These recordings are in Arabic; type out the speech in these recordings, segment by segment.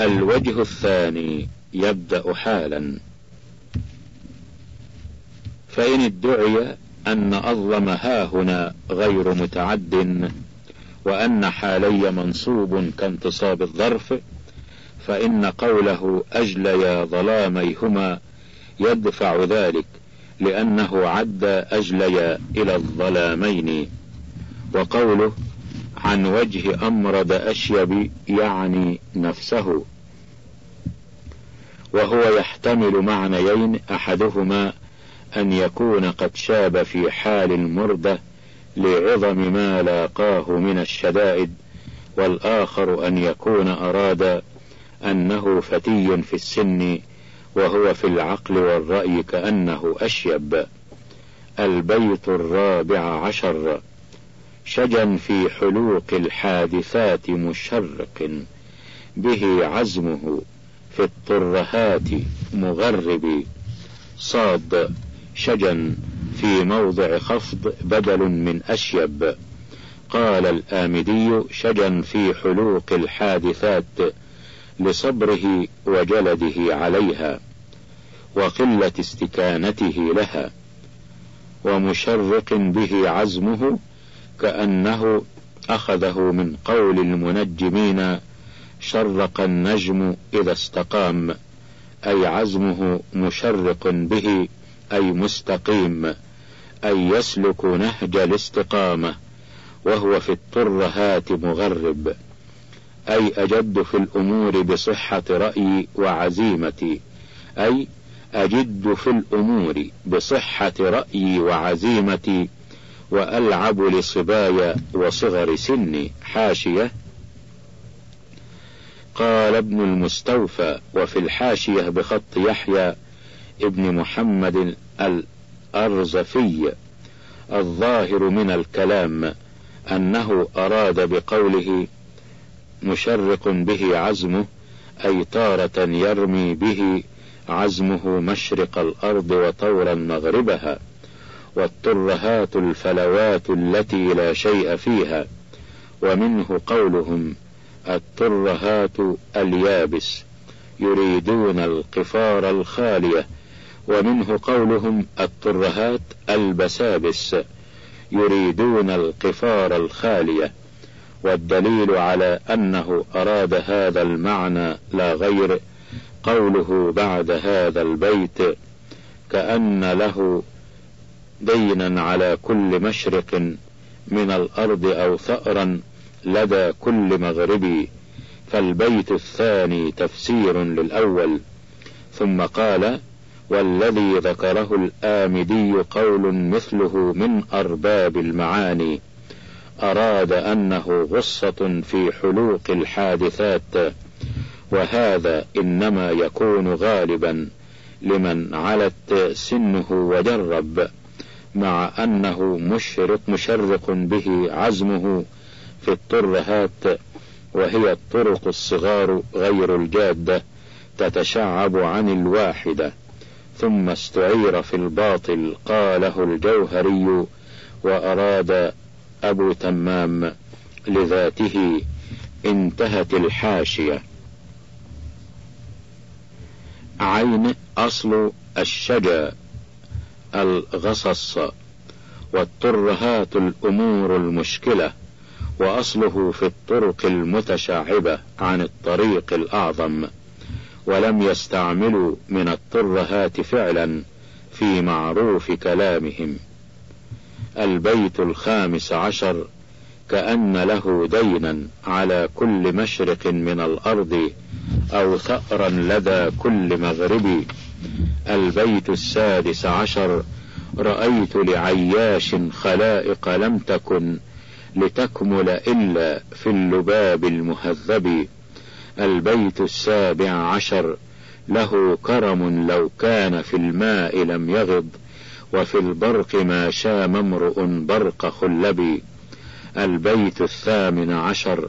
الوجه الثاني يبدأ حالا. فإن ادعي أن أظلم هاهنا غير متعد وأن حالي منصوب كانتصاب الظرف فإن قوله أجليا ظلاميهما يدفع ذلك لأنه عد أجليا إلى الظلامين. وقوله عن وجه أمرد أشيب يعني نفسه. وهو يحتمل معنيين أحدهما أن يكون قد شاب في حال المردة لعظم ما لاقاه من الشدائد والآخر أن يكون أراد أنه فتي في السن وهو في العقل والرأي كأنه أشيب. البيت الرابع عشر. شجا في حلوق الحادثات مشرق به عزمه. في الطرهات مغرب صاد شجا في موضع خفض بدل من أشيب. قال الآمدي شجا في حلوق الحادثات لصبره وجلده عليها وقلة استكانته لها ومشرق به عزمه كأنه أخذه من قول المنجمين شرق النجم إذا استقام أي عزمه مشرق به أي مستقيم أي يسلك نهج الاستقامة وهو في الطرهات مغرب أي أجد في الأمور بصحة رأيي وعزيمتي أي أجد في الأمور بصحة رأيي وعزيمتي وألعب لصبايا وصغر سني حاشية قال ابن المستوفى وفي الحاشية بخط يحيى ابن محمد الأرزفي الظاهر من الكلام أنه أراد بقوله مشرق به عزمه أي تارة يرمي به عزمه مشرق الأرض وطورا مغربها والترهات الفلوات التي لا شيء فيها ومنه قولهم الترهات اليابس يريدون القفار الخالية ومنه قولهم الترهات البسابس يريدون القفار الخالية والدليل على أنه أراد هذا المعنى لا غير قوله بعد هذا البيت كأن له دينا على كل مشرق من الأرض أو ثأرا لدى كل مغربي فالبيت الثاني تفسير للأول. ثم قال والذي ذكره الآمدي قول مثله من أرباب المعاني أراد أنه غصة في حلوق الحادثات وهذا إنما يكون غالبا لمن علت سنه وجرب مع أنه مشرق مشرق به عزمه في الترهات وهي الطرق الصغار غير الجادة تتشعب عن الواحدة. ثم استعير في الباطل قاله الجوهري وأراد أبو تمام لذاته انتهت الحاشية. عين أصل الشجا الغصص والترهات الأمور المشكلة. وأصله في الطرق المتشعبة عن الطريق الأعظم ولم يستعملوا من الترهات فعلا في معروف كلامهم. البيت الخامس عشر كأن له دينا على كل مشرق من الأرض أو ثأرا لدى كل مغرب. البيت السادس عشر رأيت لعياش خلائق لم تكن لتكمل إلا في اللباب المهذب. البيت السابع عشر له كرم لو كان في الماء لم يغض وفي البرق ما شام امرؤ برق خلبي البيت الثامن عشر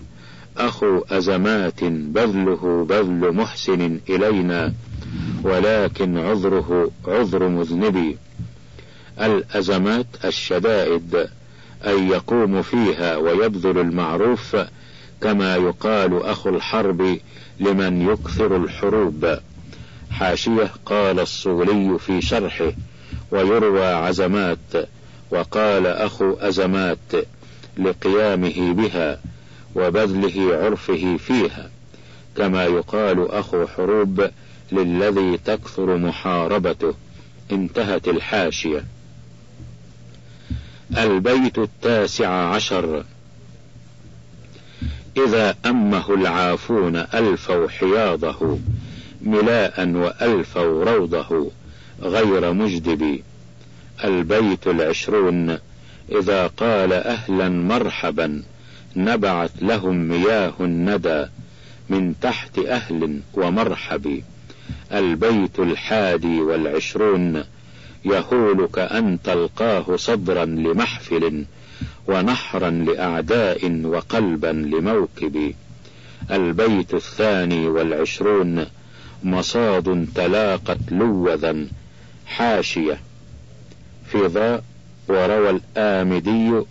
أخو أزمات بذله بذل محسن إلينا ولكن عذره عذر مذنبي. الأزمات الشدائد أن يقوم فيها ويبذل المعروف كما يقال أخو الحرب لمن يكثر الحروب. حاشية قال الصولي في شرحه ويروى عزمات وقال أخو أزمات لقيامه بها وبذله عرفه فيها. كما يقال أخو حروب للذي تكثر محاربته. انتهت الحاشية. البيت التاسع عشر. إذا أمه العافون ألفوا حياضه ملاء وألفوا روضه غير مجدب. البيت العشرون إذا قال أهلا مرحبا نبعت لهم مياه الندى من تحت أهل ومرحب. البيت الحادي والعشرون يهول كأن تلقاه صدرا لمحفل ونحرا لأعداء وقلبا لموكب. البيت الثاني والعشرون مصاد تلاقت لوذا. حاشية. في ضاء وروى الآمدي.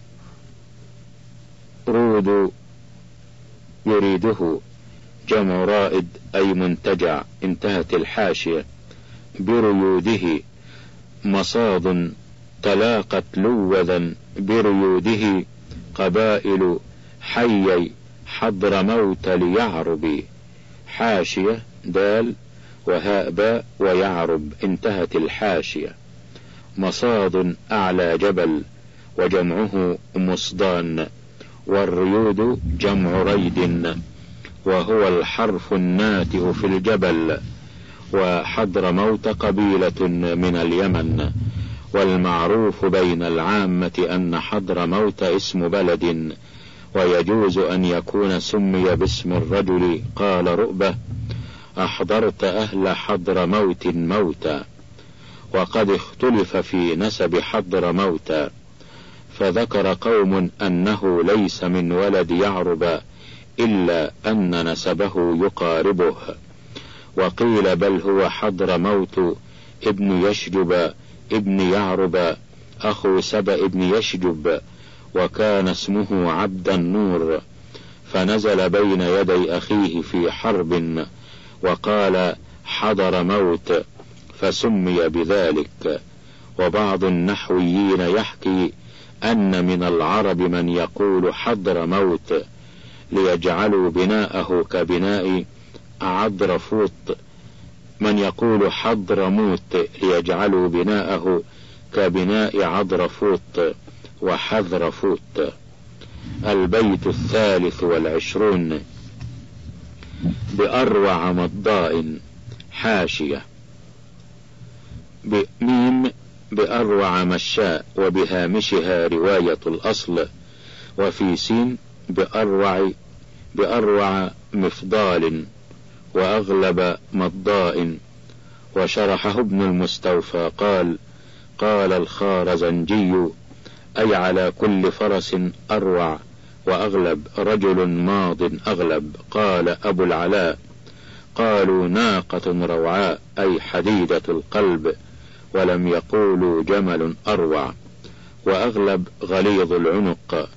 رود. يريده. جمع رائد أي منتجع. انتهت الحاشية. بريوده. مصاد تلاقت لوذا بريوده قبائل حيي حضر موت ليعرب. حاشية دال وهاء باء ويعرب. انتهت الحاشية. مصاد أعلى جبل وجمعه مصدان. والريود جمع ريد وهو الحرف الناتئ في الجبل. وحضر موت قبيلة من اليمن. والمعروف بين العامة أن حضر موت اسم بلد ويجوز أن يكون سمي باسم الرجل. قال رؤبة أحضرت أهل حضر موت موتا وقد اختلف في نسب حضر موتا. فذكر قوم أنه ليس من ولد يعرب إلا أن نسبه يقاربه. وقيل بل هو حضر موت ابن يشجب ابن يعرب أخو سبأ ابن يشجب وكان اسمه عبد النور. فنزل بين يدي أخيه في حرب وقال حضر موت فسمي بذلك. وبعض النحويين يحكي أن من العرب من يقول حضر موت ليجعلوا بناءه كبناء عضرفوط من يقول حضرموت ليجعلوا بناءه كبناء عضرفوط وحذرفوت البيت الثالث والعشرون. بأروع مضاء حاشية. بميم بأروع مشاء وبهامشها رواية الأصل. وفي سين بأروع بأروع مفضال. وأغلب مضاء. وشرحه ابن المستوفى قال قال الخارزنجي أي على كل فرس أروع وأغلب رجل ماض أغلب. قال أبو العلاء قالوا ناقة روعاء أي حديدة القلب ولم يقولوا جمل أروع. وأغلب غليظ العنق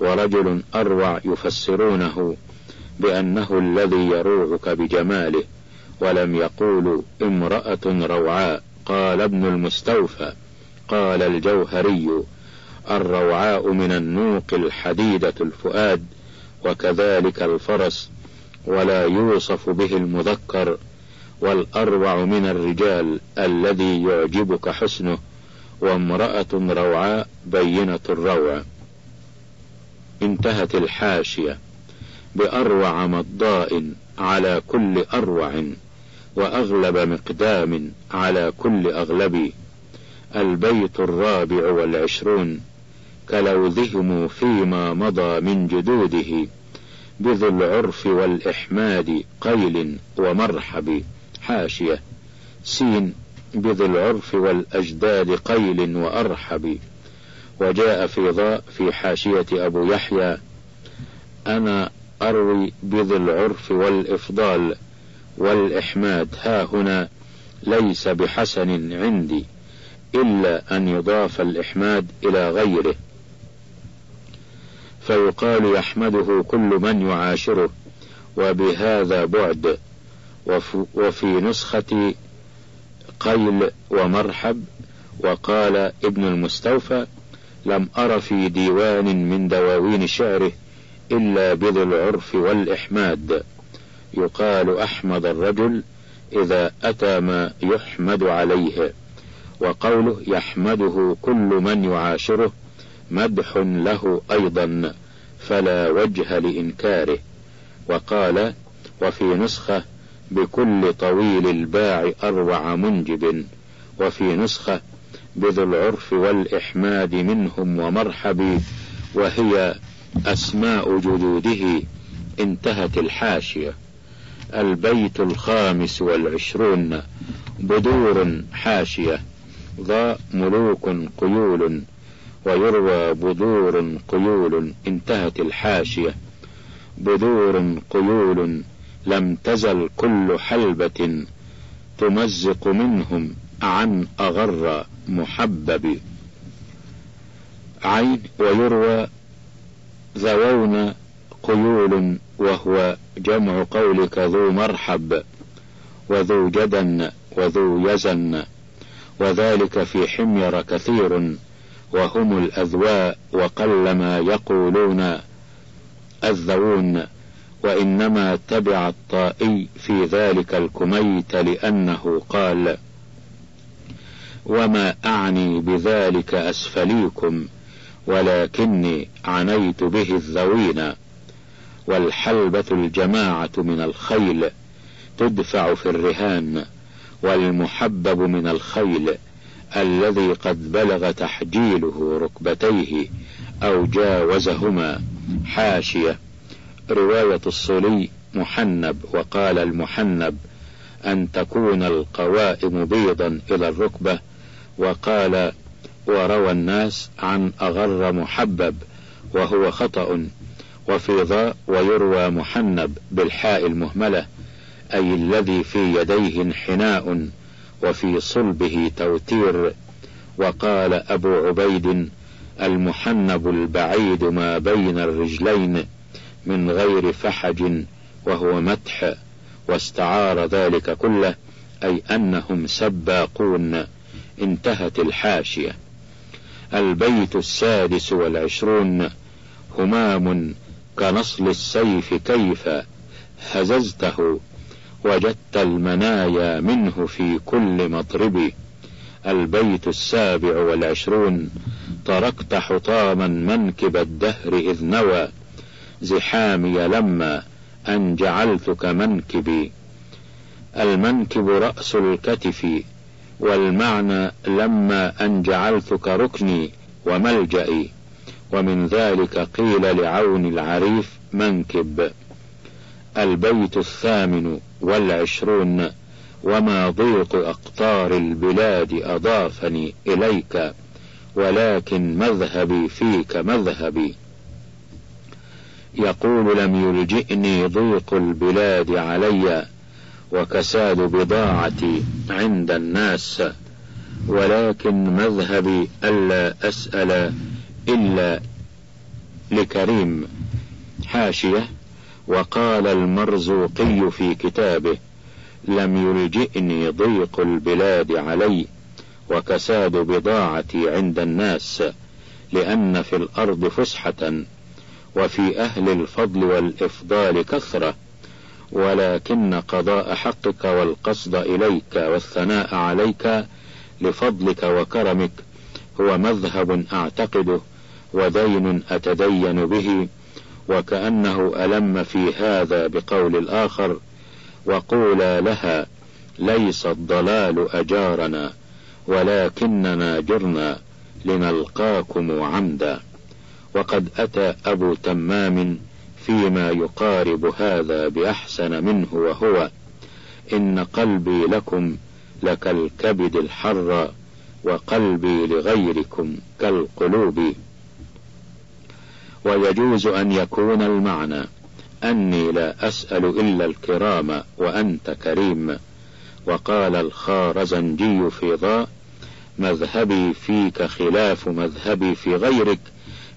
ورجل أروع يفسرونه. بأنه الذي يروعك بجماله ولم يقولوا امرأة روعاء. قال ابن المستوفى قال الجوهري الروعاء من النوق الحديدة الفؤاد وكذلك الفرس ولا يوصف به المذكر والأروع من الرجال الذي يعجبك حسنه وامرأة روعاء بينة الروع. انتهت الحاشية. بأروع مضاء على كل أروع وأغلب مقدام على كل أغلب. البيت الرابع والعشرون كلوذهم فيما مضى من جدوده بذو العرف والإحماد قيل ومرحب. حاشية سين بذو العرف والأجداد قيل وأرحب. وجاء في ضاء في حاشية أبو يحيى أنا أروي بذي العرف والإفضال والإحماد. ها هنا ليس بحسن عندي إلا أن يضاف الإحماد إلى غيره. فيقال يحمده كل من يعاشره وبهذا بعد وفي نسخة قيل ومرحب وقال ابن المستوفى لم أر في ديوان من دواوين شعره إلا بذي العرف والإحماد. يقال أحمد الرجل إذا أتى ما يحمد عليه وقوله يحمده كل من يعاشره مدح له أيضا فلا وجه لإنكاره. وقال وفي نسخة بكل طويل الباع أروع منجب. وفي نسخة بذو العرف والإحماد منهم ومرحب وهي أسماء جدوده انتهت الحاشية. البيت الخامس والعشرون بدور حاشية. ذا ملوك قيول ويروى بدور قيول انتهت الحاشية. بدور قيول لم تزل كل حلبة تمزق منهم عن أغر محبب. عين ويروى ذوون قيول وهو جمع قولك ذو مرحب وذو جدن وذو يزن وذلك في حمير كثير وهم الأذواء وقلما يقولون الذوون وإنما تبع الطائي في ذلك الكميت لأنه قال وما أعني بذلك أسفليكم ولكني عنيت به الذوين والحلبة الجماعة من الخيل تدفع في الرهان والمحبب من الخيل الذي قد بلغ تحجيله ركبتيه أو جاوزهما. حاشية. رواية الصلي محنب وقال المحنب أن تكون القوائم بيضا إلى الركبة وقال وروى الناس عن أغر محبب وهو خطأ وفي ضاء ويروى محنب بالحاء المهملة أي الذي في يديه انحناء وفي صلبه توتير وقال أبو عبيد المحنب البعيد ما بين الرجلين من غير فحج وهو مدح واستعار ذلك كله أي أنهم سباقون انتهت الحاشية. البيت السادس والعشرون همام كنصل السيف كيف؟ هززته وجدت المنايا منه في كل مطرب البيت السابع والعشرون تركت حطاما منكب الدهر إذ نوى. زحامي لما أن جعلتك منكبي. المنكب رأس الكتف والمعنى لما أن جعلتك ركني وملجئي ومن ذلك قيل لعون العريف منكب. البيت الثامن والعشرون وما ضيق أقطار البلاد أضافني إليك ولكن مذهبي فيك مذهبي. يقول لم يلجئني ضيق البلاد علي وكساد بضاعتي عند الناس ولكن مذهبي ألا أسأل إلا لكريم حاشية وقال المرزوقي في كتابه لم يلجئني ضيق البلاد علي وكساد بضاعتي عند الناس لأن في الأرض فسحة وفي أهل الفضل والإفضال كثرة. ولكن قضاء حقك والقصد إليك والثناء عليك لفضلك وكرمك هو مذهب أعتقده ودين أتدين به وكأنه ألم في هذا بقول الآخر وقولا لها ليس الضلال أجارنا ولكننا جرنا لنلقاكم عمدا وقد أتى أبو تمام فيما يقارب هذا بأحسن منه وهو إن قلبي لكم لكالكبد الحر وقلبي لغيركم كالقلوب. ويجوز أن يكون المعنى أني لا أسأل إلا الكرام وأنت كريم. وقال الخارزنجي في ضاء مذهبي فيك خلاف مذهبي في غيرك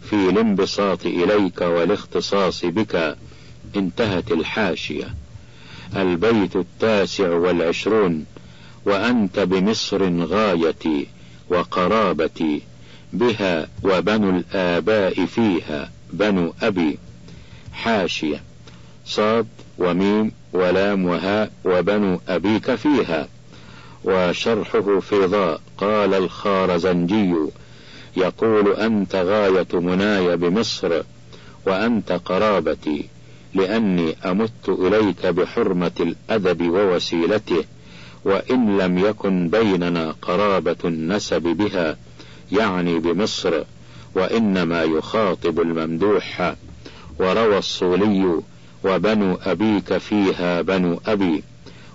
في الانبساط إليك والاختصاص بك انتهت الحاشية. البيت التاسع والعشرون وأنت بمصر غايتي وقرابتي بها وبنو الآباء فيها بنو أبي. حاشية. صاد وميم ولام وهاء وبنو أبيك فيها. وشرحه في ضاء قال الخارزنجي. يقول أنت غاية مناي بمصر وأنت قرابتي لأني أمت إليك بحرمة الأدب ووسيلته وإن لم يكن بيننا قرابة النسب بها يعني بمصر وإنما يخاطب الممدوح وروى الصولي وبنو أبيك فيها بنو أبي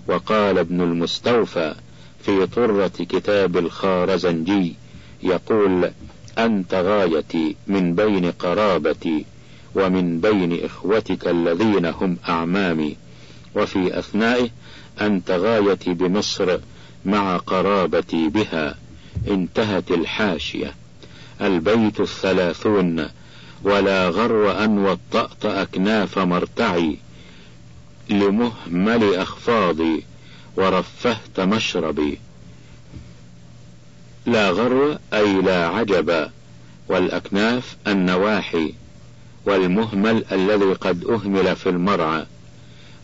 وقال ابن المستوفى في طرة كتاب الخارزنجي يقول أنت غايتي من بين قرابتي ومن بين إخوتك الذين هم أعمامي. وفي أثنائه أنت غايتي بمصر مع قرابتي بها. انتهت الحاشية. البيت الثلاثون. ولا غر أن وطأت أكناف مرتعي لمهمل أخفاضي ورفهت مشربي. لا غر أي لا عجب والأكناف النواحي والمهمل الذي قد أهمل في المرعى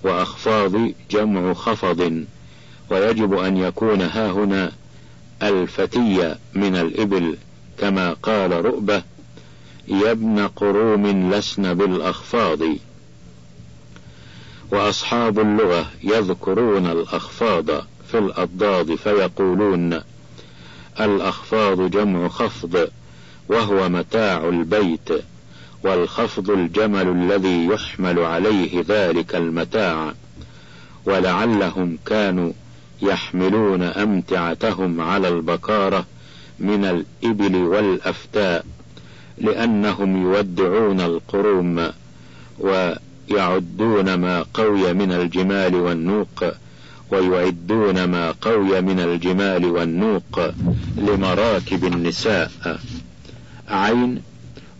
وأخفاض جمع خفض ويجب أن يكون ها هنا الفتية من الإبل كما قال رؤبة يا ابن قروم لسن بالأخفاض. وأصحاب اللغة يذكرون الأخفاض في الأضداد فيقولون الأخفاض جمع خفض وهو متاع البيت والخفض الجمل الذي يحمل عليه ذلك المتاع ولعلهم كانوا يحملون أمتعتهم على البكارة من الإبل والأفتاء لأنهم يودعون القروم ويعدون ما قوي من الجمال والنوق ويعدون ما قوي من الجمال والنوق لمراكب النساء. عين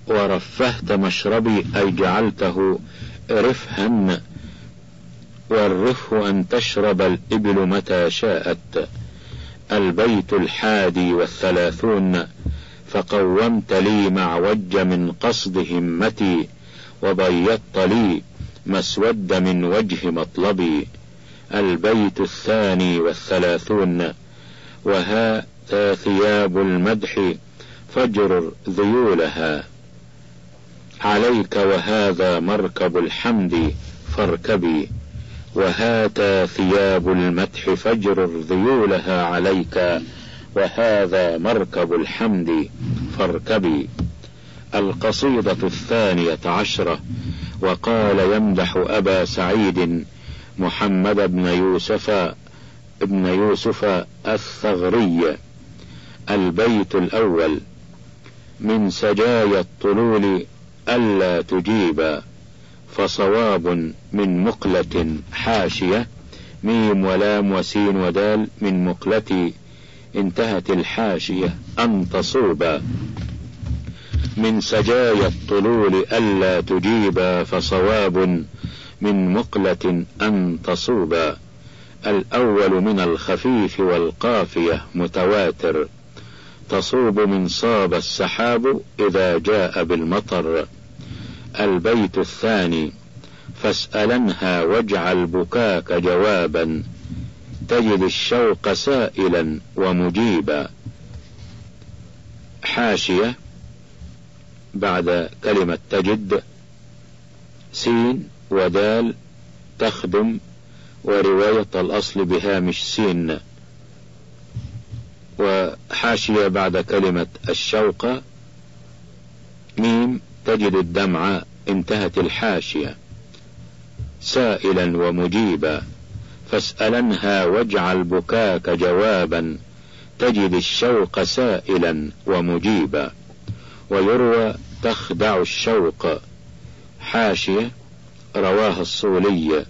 ورفهت مشربي أي جعلته رفها والرفه أن تشرب الإبل متى شاءت. البيت الحادي والثلاثون فقومت لي معوج من قصد همتي وبيضت لي مسود من وجه مطلبي. البيت الثاني والثلاثون وهذا ثياب المدح فاجرر ذيولها. عليك وهذا مركب الحمد فاركبي. وهاتا ثياب المدح فاجرر ذيولها عليك وهذا مركب الحمد فاركبي. القصيدة الثانية عشرة وقال يمدح أبا سعيد محمد بن يوسف ابن يوسف الثغري البيت الأول. من سجايا الطلول ألا تجيب فصواب من مقلة حاشية ميم ولام وسين ودال من مقلتي انتهت الحاشية أن تصوبا من سجايا الطلول ألا تجيبا فصواب من مقلة أن تصوبا. الأول من الخفيف والقافية متواتر. تصوب من صاب السحاب إذا جاء بالمطر. البيت الثاني. فاسألنها واجعل بكاك جوابا. تجد الشوق سائلا ومجيبا. حاشية. بعد كلمة تجد. سين. ودال تخدم ورواية الأصل بهامش سين. وحاشية بعد كلمة الشوق ميم تجد الدمع انتهت الحاشية. سائلا ومجيبا فاسألنها واجعل بكاك جوابا تجد الشوق سائلا ومجيبا. ويروى تخدع الشوق حاشية رواها الصولي.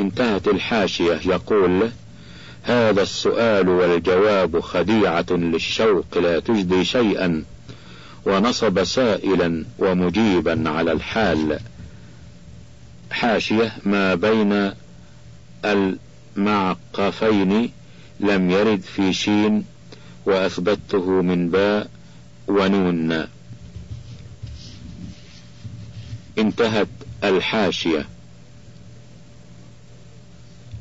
انتهت الحاشية. يقول هذا السؤال والجواب خديعة للشوق لا تجدي شيئا ونصب سائلا ومجيبا على الحال. حاشية ما بين المعقفين لم يرد في شين وأثبته من باء ونون. انتهت الحاشية.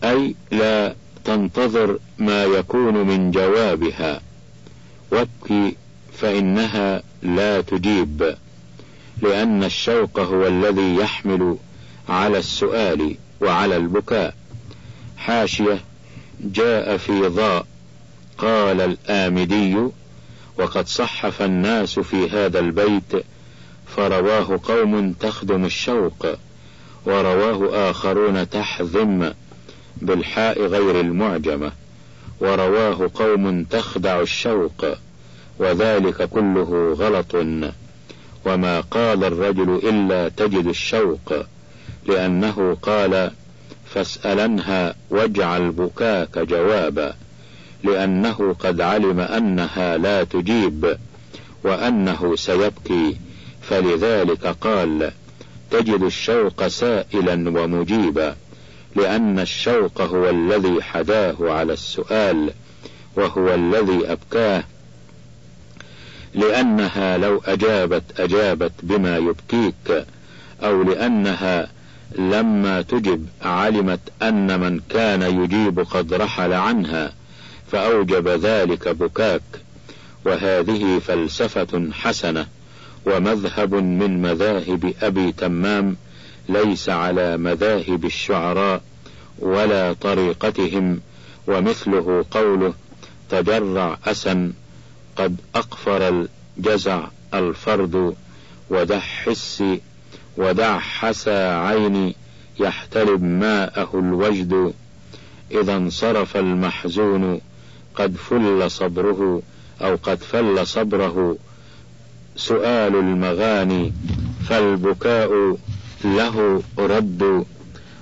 أي لا تنتظر ما يكون من جوابها. وابكي فإنها لا تجيب لأن الشوق هو الذي يحمل على السؤال وعلى البكاء. حاشية جاء في ضاء قال الآمدي وقد صحف الناس في هذا البيت فرواه قوم تخدم الشوق ورواه آخرون تحذم بالحاء غير المعجمة ورواه قوم تخدع الشوق وذلك كله غلط وما قال الرجل إلا تجد الشوق لأنه قال فاسألنها واجعل بكاك جوابا لأنه قد علم أنها لا تجيب وأنه سيبكي فلذلك قال تجد الشوق سائلا ومجيبا لأن الشوق هو الذي حداه على السؤال وهو الذي أبكاه لأنها لو أجابت أجابت بما يبكيك أو لأنها لما تجب علمت أن من كان يجيب قد رحل عنها فأوجب ذلك بكاك. وهذه فلسفة حسنة. ومذهب من مذاهب أبي تمام ليس على مذاهب الشعراء ولا طريقتهم ومثله قوله تجرع أسا قد أقفر الجزع الفرد ودع حس ودع حسى عيني يحتلب ماءه الوجد إذا انصرف المحزون قد فل صبره أو قد فل صبره سؤال المغاني فالبكاء له رد.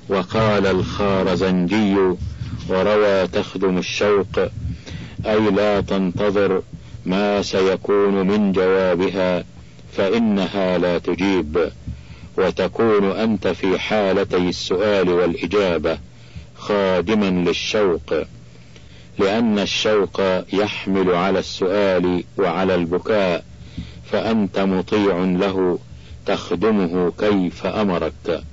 وقال الخارزنجي وروى تخدم الشوق أي لا تنتظر ما سيكون من جوابها فإنها لا تجيب. وتكون أنت في حالتي السؤال والإجابة خادما للشوق. لأن الشوق يحمل على السؤال وعلى البكاء. فأنت مطيع له تخدمه كيف أمرك.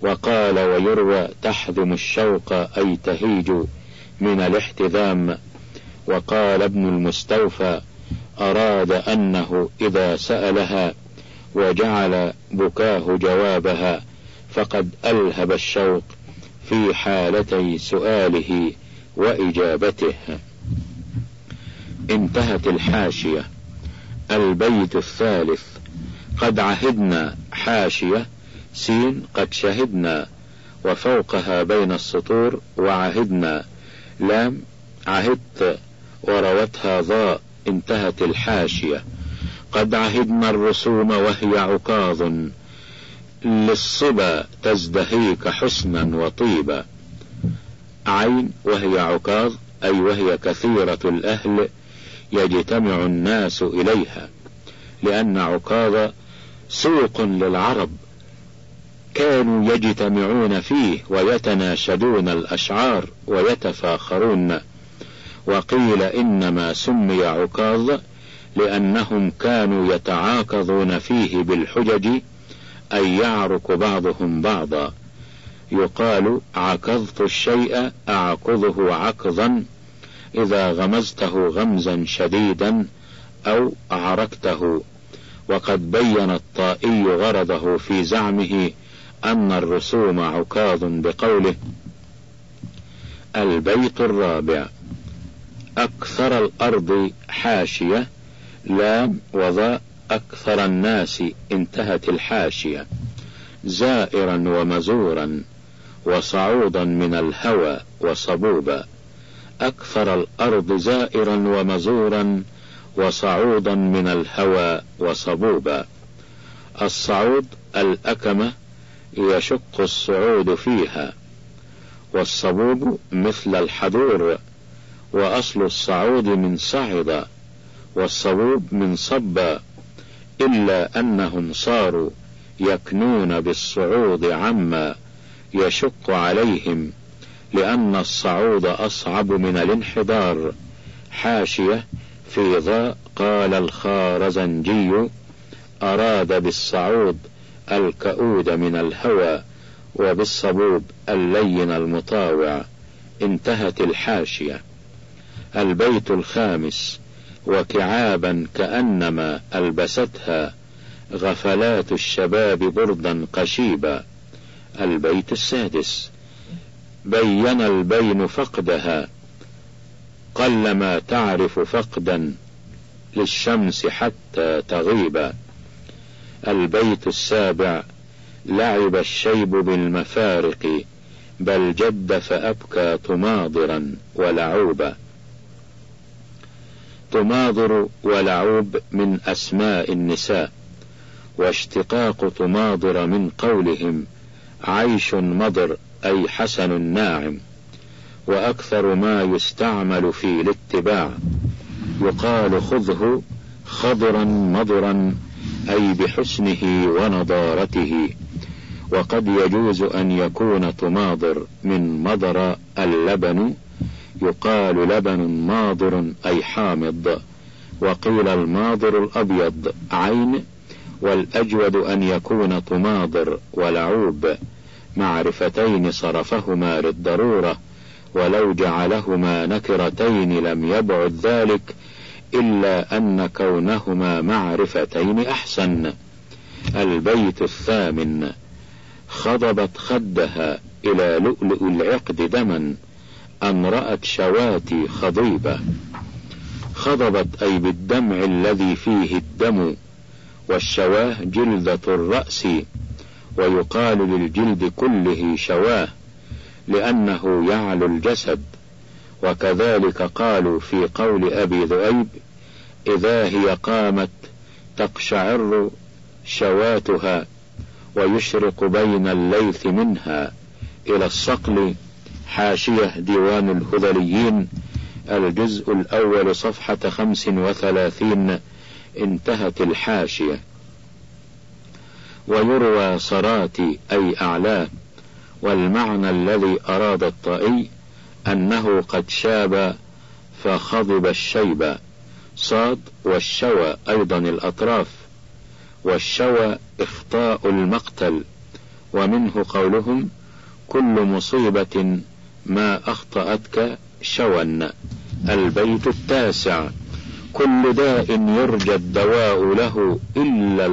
وقال ويروى تحذم الشوق أي تهيج من الاحتذام. وقال ابن المستوفى أراد أنه إذا سألها وجعل بكاه جوابها فقد ألهب الشوق في حالتي سؤاله وإجابته. انتهت الحاشية. البيت الثالث. قد عهدنا حاشية سين قد شهدنا وفوقها بين السطور وعهدنا. لام عهدت وروتها ضاء انتهت الحاشية. قد عهدنا الرسوم وهي عكاظ. للصبا تزدهيك حسنا وطيبا. عين وهي عكاظ أي وهي كثيرة الأهل يجتمع الناس إليها لأن عكاظ سوق للعرب كانوا يجتمعون فيه ويتناشدون الأشعار ويتفاخرون. وقيل إنما سمي عكاظ لأنهم كانوا يتعاكظون فيه بالحجج أي يعرك بعضهم بعضا. يقال عكظت الشيء أعكظه عكظا إذا غمزته غمزا شديدا أو عركته وقد بين الطائي غرضه في زعمه أن الرسوم عكاظ بقوله البيت الرابع. أكثر الأرض حاشية. لام وضاء أكثر الناس انتهت الحاشية. زائرا ومزورا وصعودا من الهوى وصبوبا. أكثر الأرض زائرا ومزورا وصعودا من الهوى وصبوبا. الصعود الأكمة يشق الصعود فيها والصبوب مثل الحضور وأصل الصعود من صعد والصبوب من صب إلا أنهم صاروا يكنون بالصعود عما يشق عليهم لأن الصعود أصعب من الانحدار. حاشية في ضاء قال الخارزنجي أراد بالصعود الكؤود من الهوى وبالصبوب اللين المطاوع. انتهت الحاشية. البيت الخامس. وكعابا كأنما ألبستها غفلات الشباب بردا قشيبا. البيت السادس. بين البين فقدها. قلما تعرف فقدا للشمس حتى تغيب البيت السابع لعب الشيب بالمفارق بل جد فأبكى تماضرا ولعوبا. تماضر ولعوب من أسماء النساء واشتقاق تماضر من قولهم عيش مضر أي حسن ناعم وأكثر ما يستعمل في الاتباع. يقال خذه خضرا مضرا أي بحسنه ونضارته. وقد يجوز أن يكون تماضر من مضر اللبن. يقال لبن ماضر أي حامض. وقيل الماضر الأبيض عين. والأجود أن يكون تماضر ولعوب. معرفتين صرفهما للضرورة ولو جعلهما نكرتين لم يبعد ذلك إلا أن كونهما معرفتين أحسن. البيت الثامن خضبت خدها إلى لؤلؤ العقد دما أن رأت شواتي خضيبة. خضبت أي بالدمع الذي فيه الدم والشواه جلدة الرأس ويقال للجلد كله شواه لأنه يعلو الجسد. وكذلك قالوا في قول أبي ذؤيب إذا هي قامت تقشعر شواتها ويشرق بين الليث منها إلى الصقل حاشية ديوان الهذليين الجزء الأول صفحة خمس وثلاثين انتهت الحاشية. ويروى صراتي أي أعلاه والمعنى الذي أراد الطائي أنه قد شاب فخضب الشيب صاد والشوى أيضا الأطراف والشوى إخطاء المقتل ومنه قولهم كل مصيبة ما أخطأتك شوى البيت التاسع كل داء يرجى الدواء له إلا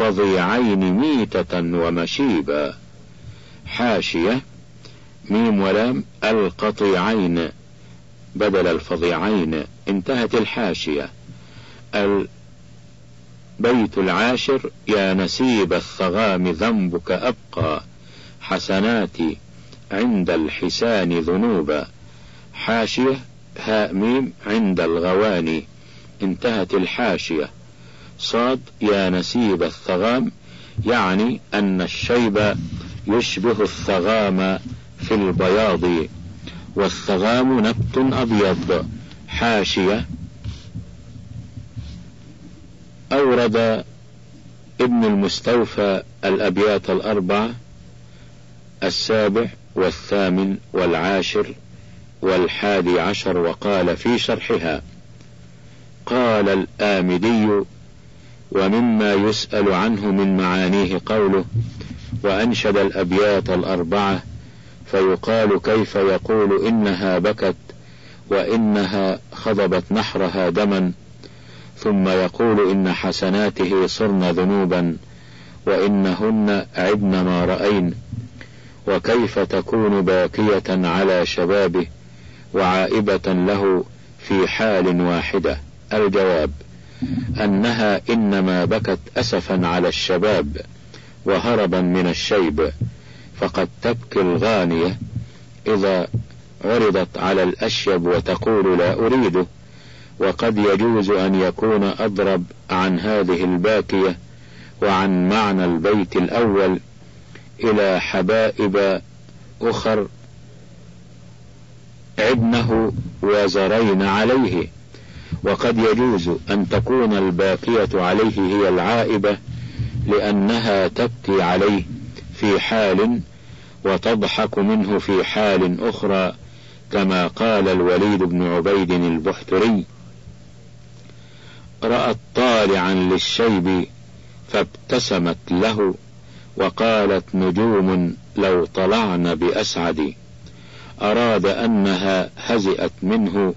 الفظيعين ميتة ومشيبا حاشية ميم ولام القطيعين بدل الفظيعين انتهت الحاشية. البيت العاشر يا نسيب الثغام ذنبك أبقى. حسناتي عند الحسان ذنوبا. حاشية هاء ميم عند الغواني انتهت الحاشية. صاد يا نسيب الثغام يعني أن الشيب يشبه الثغام في البياض. والثغام نبت أبيض حاشية. أورد ابن المستوفى الأبيات الأربعة السابع والثامن والعاشر والحادي عشر وقال في شرحها قال الآمدي ومما يسأل عنه من معانيه قوله وأنشد الأبيات الأربعة فيقال كيف يقول إنها بكت وإنها خضبت نحرها دما. ثم يقول إن حسناته صرن ذنوبا وإنهن عدن ما رأين. وكيف تكون باكية على شبابه وعائبة له في حال واحدة؟ الجواب أنها إنما بكت أسفا على الشباب وهربا من الشيب فقد تبكي الغانية إذا عرضت على الأشيب وتقول لا أريده وقد يجوز أن يكون أضرب عن هذه الباكية وعن معنى البيت الأول إلى حبائب أخر عبنه وزرين عليه. وقد يجوز أن تكون الباقية عليه هي العائبة لأنها تبكي عليه في حال وتضحك منه في حال أخرى كما قال الوليد بن عبيد البحتري رأت طالعا للشيب فابتسمت له وقالت نجوم لو طلعن بأسعد أراد أنها هزئت منه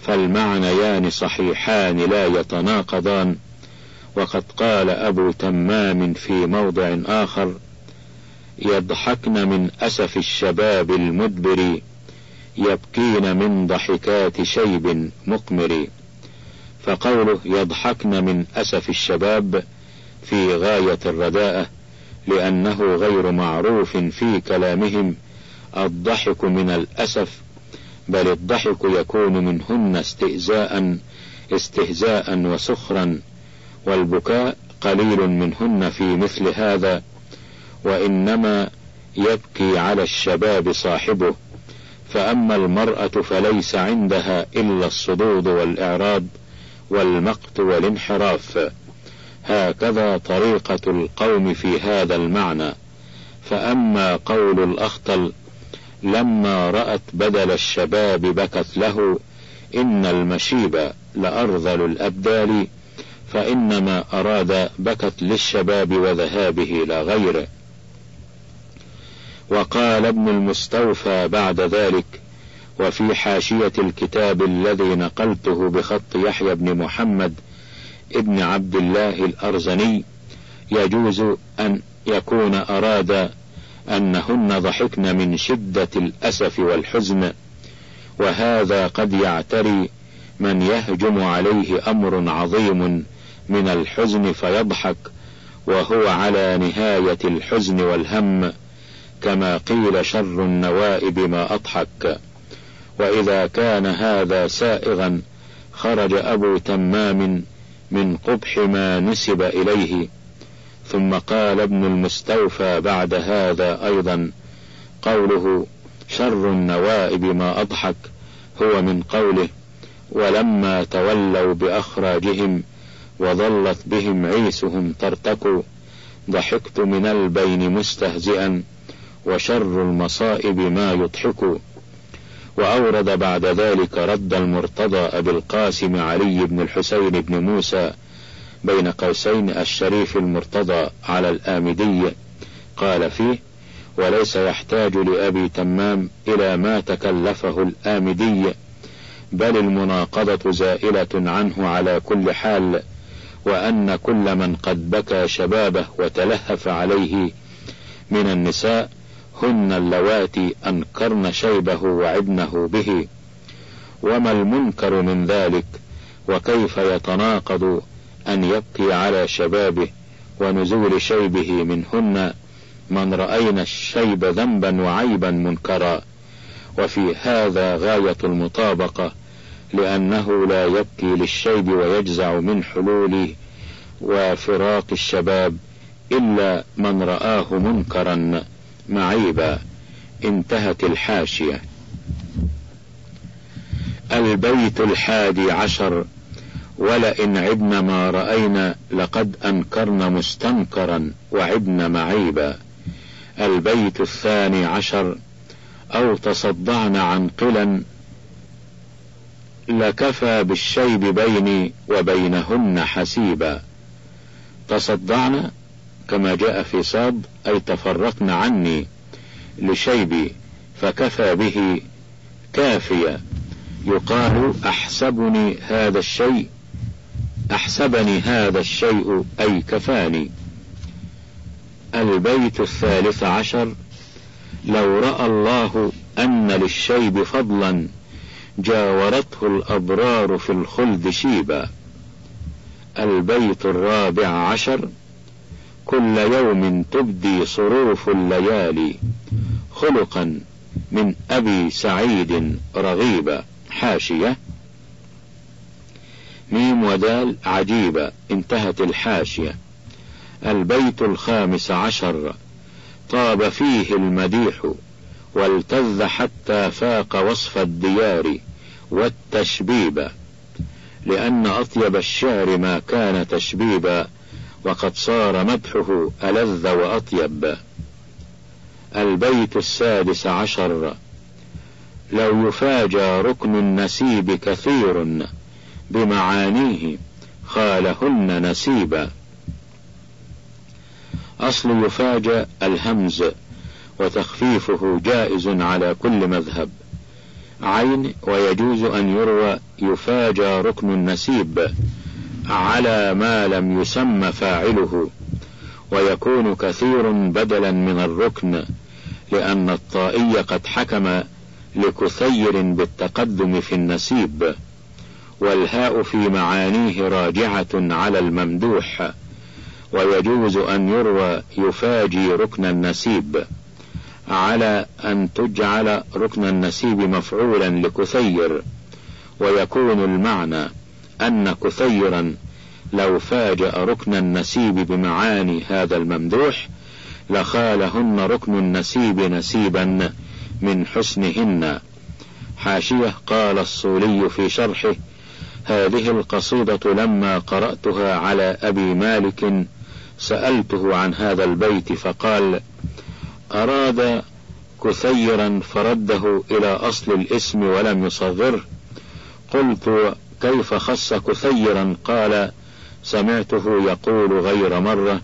فالمعنيان صحيحان لا يتناقضان. وقد قال أبو تمام في موضع آخر يضحكن من أسف الشباب المدبر يبكين من ضحكات شيب مقمر. فقوله يضحكن من أسف الشباب في غاية الرداءة لأنه غير معروف في كلامهم الضحك من الأسف بل الضحك يكون منهن استئزاء استهزاء وسخرا والبكاء قليل منهن في مثل هذا وإنما يبكي على الشباب صاحبه. فأما المرأة فليس عندها إلا الصدود والإعراض والمقت والانحراف. هكذا طريقة القوم في هذا المعنى. فأما قول الأخطل لما رأت بدل الشباب بكت له إن المشيب لأرذل الأبدال فإنما أراد بكت للشباب وذهابه لا غيره وقال ابن المستوفى بعد ذلك وفي حاشية الكتاب الذي نقلته بخط يحيى بن محمد ابن عبد الله الأرزني يجوز أن يكون أراد أنهن ضحكن من شدة الأسف والحزن وهذا قد يعتري من يهجم عليه أمر عظيم من الحزن فيضحك وهو على نهاية الحزن والهم كما قيل شر النوائب ما أضحك. وإذا كان هذا سائغا خرج أبو تمام من قبح ما نسب إليه. ثم قال ابن المستوفى بعد هذا أيضا قوله شر النوائب ما أضحك هو من قوله ولما تولوا بأخراجهم وظلت بهم عيسهم ترتكوا ضحكت من البين مستهزئا وشر المصائب ما يضحك وأورد بعد ذلك رد المرتضى أبي القاسم علي بن الحسين بن موسى بين قوسين الشريف المرتضى على الآمدي. قال فيه وليس يحتاج لأبي تمام إلى ما تكلفه الآمدي بل المناقضة زائلة عنه على كل حال وأن كل من قد بكى شبابه وتلهف عليه من النساء هن اللواتي أنكرن شيبه وعبنه به. وما المنكر من ذلك وكيف يتناقض أن يبكي على شبابه ونزول شيبه منهن من رأينا الشيب ذنبا وعيبا منكرا. وفي هذا غاية المطابقة لأنه لا يبكي للشيب ويجزع من حلول وفراق الشباب إلا من رآه منكرا معيبا. انتهت الحاشية. البيت الحادي عشر ولئن عبن ما رأينا لقد أنكرن مستنكرا وعبن معيبا. البيت الثاني عشر أو تصدعن عن قلا لكفى بالشيب بيني وبينهن حسيبا. تصدعن كما جاء في صاد أي تفرقن عني لشيبي فكفى به كافيا. يقال أحسبني هذا الشيء أحسبني هذا الشيء أي كفاني. البيت الثالث عشر. لو رأى الله أن للشيب فضلا جاورته الأبرار في الخلد شيبا. البيت الرابع عشر. كل يوم تبدي صروف الليالي خلقا من أبي سعيد رغيبا. حاشية. ميم ودال عجيبة انتهت الحاشية. البيت الخامس عشر. طاب فيه المديح والتذ حتى فاق وصف الديار والتشبيب. لأن أطيب الشعر ما كان تشبيبا وقد صار مدحه ألذ وأطيب. البيت السادس عشر. لو يفاجى ركن النسيب كثير. بمعانيه خالهن نسيبا. أصل يفاجى الهمز وتخفيفه جائز على كل مذهب. عين ويجوز أن يروى يفاجى ركن النسيب على ما لم يسم فاعله ويكون كثير بدلا من الركن لأن الطائي قد حكم لكثير بالتقدم في النسيب. والهاء في معانيه راجعة على الممدوح ويجوز أن يروى يفاجي ركن النسيب على أن تجعل ركن النسيب مفعولا لكثير ويكون المعنى أن كثيرا لو فاجأ ركن النسيب بمعاني هذا الممدوح لخالهن ركن النسيب نسيبا من حسنهن. حاشية قال الصولي في شرحه هذه القصيدة لما قرأتها على أبي مالك سألته عن هذا البيت فقال أراد كثيرا فرده إلى أصل الاسم ولم يصغره قلت كيف خص كثيرا؟ قال سمعته يقول غير مرة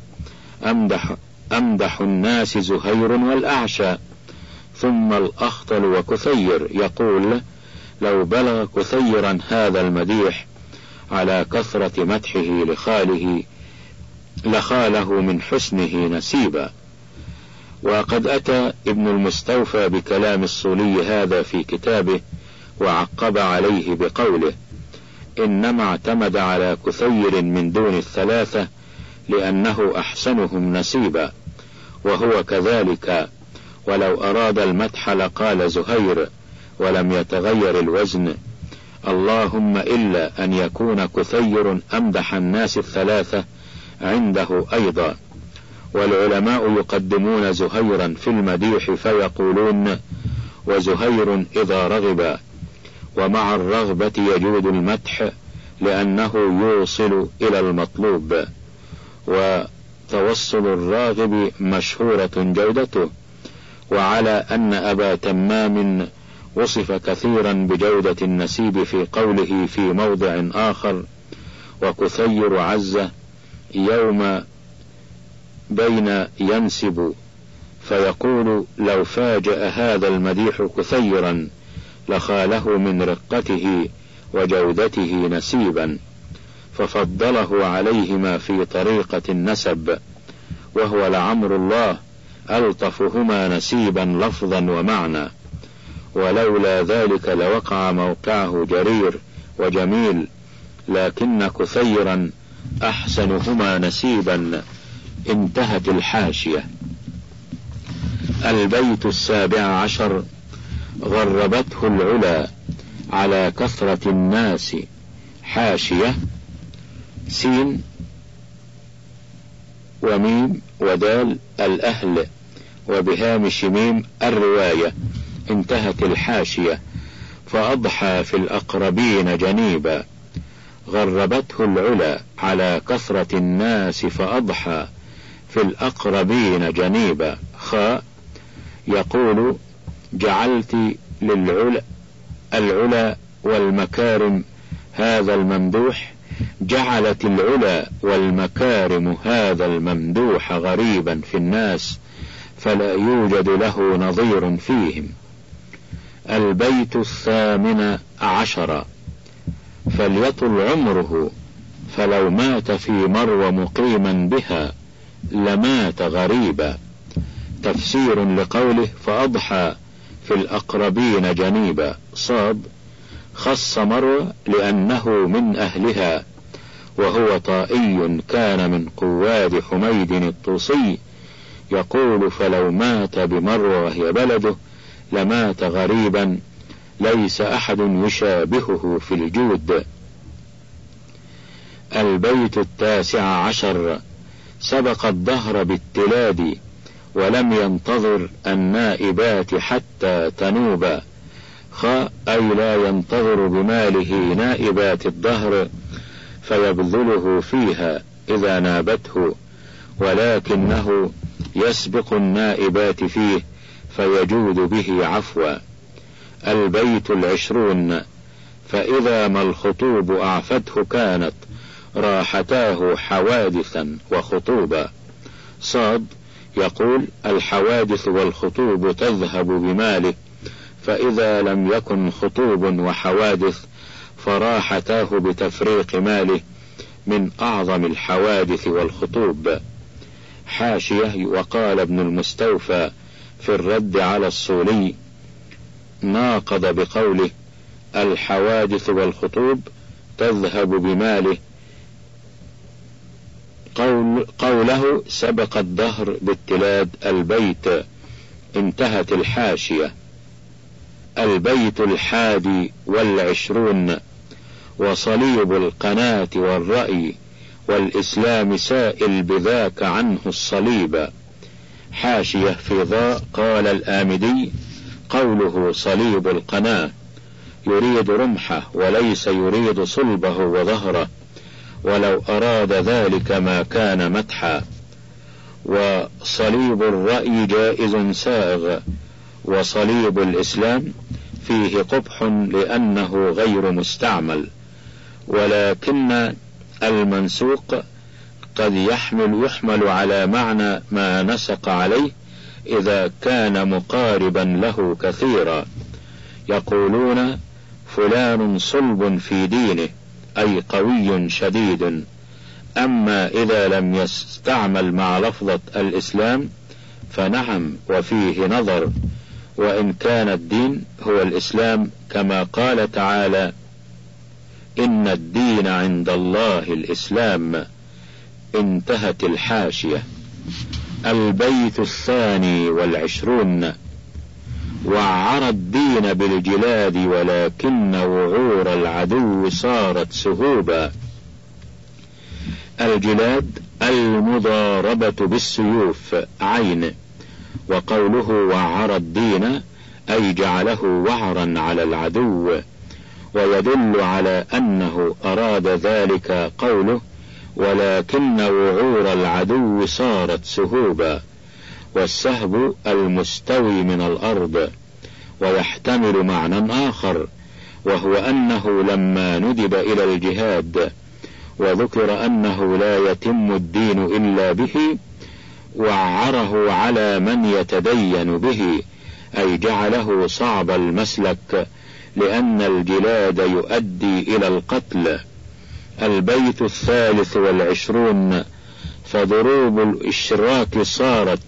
أمدح, أمدح الناس زهير والأعشى ثم الأخطل وكثير. يقول لو بلغ كثيرا هذا المديح على كثرة مدحه لخاله لخاله من حسنه نسيبا. وقد أتى ابن المستوفى بكلام الصولي هذا في كتابه وعقب عليه بقوله إنما اعتمد على كثير من دون الثلاثة لأنه أحسنهم نسيبا وهو كذلك. ولو أراد المدح لقال زهير ولم يتغير الوزن. اللهم إلا أن يكون كثير أمدح الناس الثلاثة عنده أيضا. والعلماء يقدمون زهيرا في المديح فيقولون وزهير إذا رغب. ومع الرغبة يجود المدح لأنه يوصل إلى المطلوب. وتوصل الراغب مشهورة جودته. وعلى أن أبا تمام وصف كثيرا بجودة النسيب في قوله في موضع آخر وكثير عزة يوم بين ينسب. فيقول لو فاجأ هذا المديح كثيرا لخاله من رقته وجودته نسيبا. ففضله عليهما في طريقة النسب وهو لعمر الله ألطفهما نسيبا لفظا ومعنى. ولولا ذلك لوقع موقعه جرير وجميل لكن كثيرا أحسنهما نسيبا انتهت الحاشية. البيت السابع عشر غربته العلا على كثرة الناس. حاشية سين وميم ودال الأهل وبهامش ميم الرواية. انتهت الحاشية فأضحى في الأقربين جنيبا. غربته العلا على كثرة الناس فأضحى في الأقربين جنيبا. خاء يقول جعلت للعلا العلا والمكارم هذا الممدوح جعلت العلا والمكارم هذا الممدوح غريبا في الناس فلا يوجد له نظير فيهم. البيت الثامن عشر. فليطل عمره فلو مات في مروى مقيما بها لمات غريبا. تفسير لقوله فأضحى في الأقربين جنيبا. صاد خص مروى لأنه من أهلها وهو طائي كان من قواد حميد الطوسي يقول فلو مات بمروى وهي بلده لمات غريبا ليس أحد يشابهه في الجود. البيت التاسع عشر سبق الدهر بالتلاد ولم ينتظر النائبات حتى تنوبا خ أي لا ينتظر بماله نائبات الدهر فيبذله فيها إذا نابته ولكنه يسبق النائبات فيه. فيجود به عفوا. البيت العشرون فإذا ما الخطوب أعفته كانت راحتاه حوادثا وخطوبا. صاد يقول الحوادث والخطوب تذهب بماله فإذا لم يكن خطوب وحوادث فراحتاه بتفريق ماله من أعظم الحوادث والخطوب. حاشية وقال ابن المستوفى في الرد على الصولي ناقض بقوله الحوادث والخطوب تذهب بماله. قول قوله سبق الدهر بالتلاد البيت انتهت الحاشية. البيت الحادي والعشرون وصليب القناة والرأي والإسلام سائل بذاك عنه الصليب. حاشية في ضاء قال الآمدي قوله صليب القناة يريد رمحة وليس يريد صلبه وظهره ولو أراد ذلك ما كان مدحا. وصليب الرأي جائز سائغ وصليب الإسلام فيه قبح لأنه غير مستعمل. ولكن المنسوق قد يحمل يحمل على معنى ما نسق عليه إذا كان مقاربا له كثيرا. يقولون فلان صلب في دينه أي قوي شديد. أما إذا لم يستعمل مع لفظة الإسلام فنعم وفيه نظر. وإن كان الدين هو الإسلام كما قال تعالى إن الدين عند الله الإسلام. انتهت الحاشية. البيت الثاني والعشرون. وعر الدين بالجلاد ولكن وعور العدو صارت سهوبا. الجلاد المضاربة بالسيوف عين. وقوله وعر الدين أي جعله وعرا على العدو. ويدل على أنه أراد ذلك قوله ولكن وعور العدو صارت سهوبا والسهب المستوي من الأرض ويحتمل معنى آخر وهو أنه لما ندب إلى الجهاد وذكر أنه لا يتم الدين إلا به وعره على من يتدين به أي جعله صعب المسلك لأن الجلاد يؤدي إلى القتل. البيت الثالث والعشرون فضروب الإشراك صارت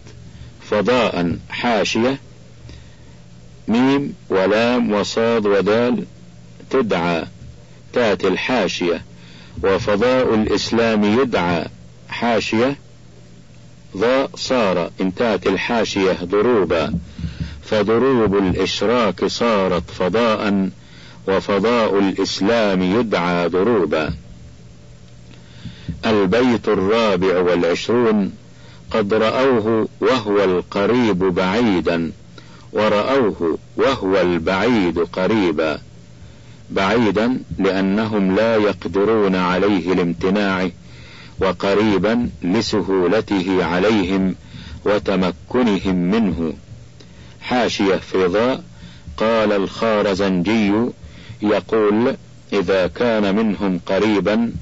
فضاء حاشية ميم ولام وصاد ودال تدعى تاتي الحاشية وفضاء الإسلام يدعى حاشية ضاء صار انتهت الحاشية ضروبا فضروب الإشراك صارت فضاء وفضاء الإسلام يدعى ضروبا. البيت الرابع والعشرون قد رأوه وهو القريب بعيدا ورأوه وهو البعيد قريبا. بعيدا لأنهم لا يقدرون عليه الامتناع وقريبا لسهولته عليهم وتمكنهم منه. حاشية فضاء قال الخارزنجي يقول إذا كان منهم قريبا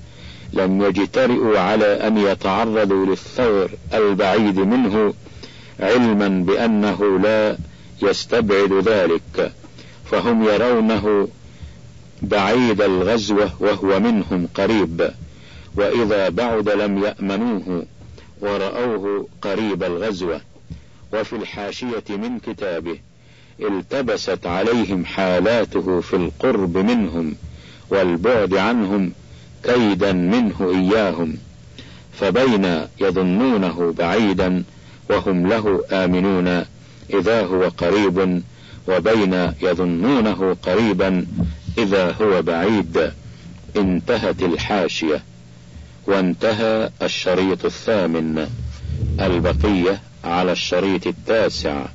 لم يجترئوا على أن يتعرضوا للثور البعيد منه علما بأنه لا يستبعد ذلك فهم يرونه بعيد الغزوة وهو منهم قريب وإذا بعد لم يأمنوه ورأوه قريب الغزوة وفي الحاشية من كتابه التبست عليهم حالاته في القرب منهم والبعد عنهم كيدا منه إياهم فبين يظنونه بعيدا وهم له آمنون إذا هو قريب وبين يظنونه قريبا إذا هو بعيد. انتهت الحاشية. وانتهى الشريط الثامن البقية على الشريط التاسع.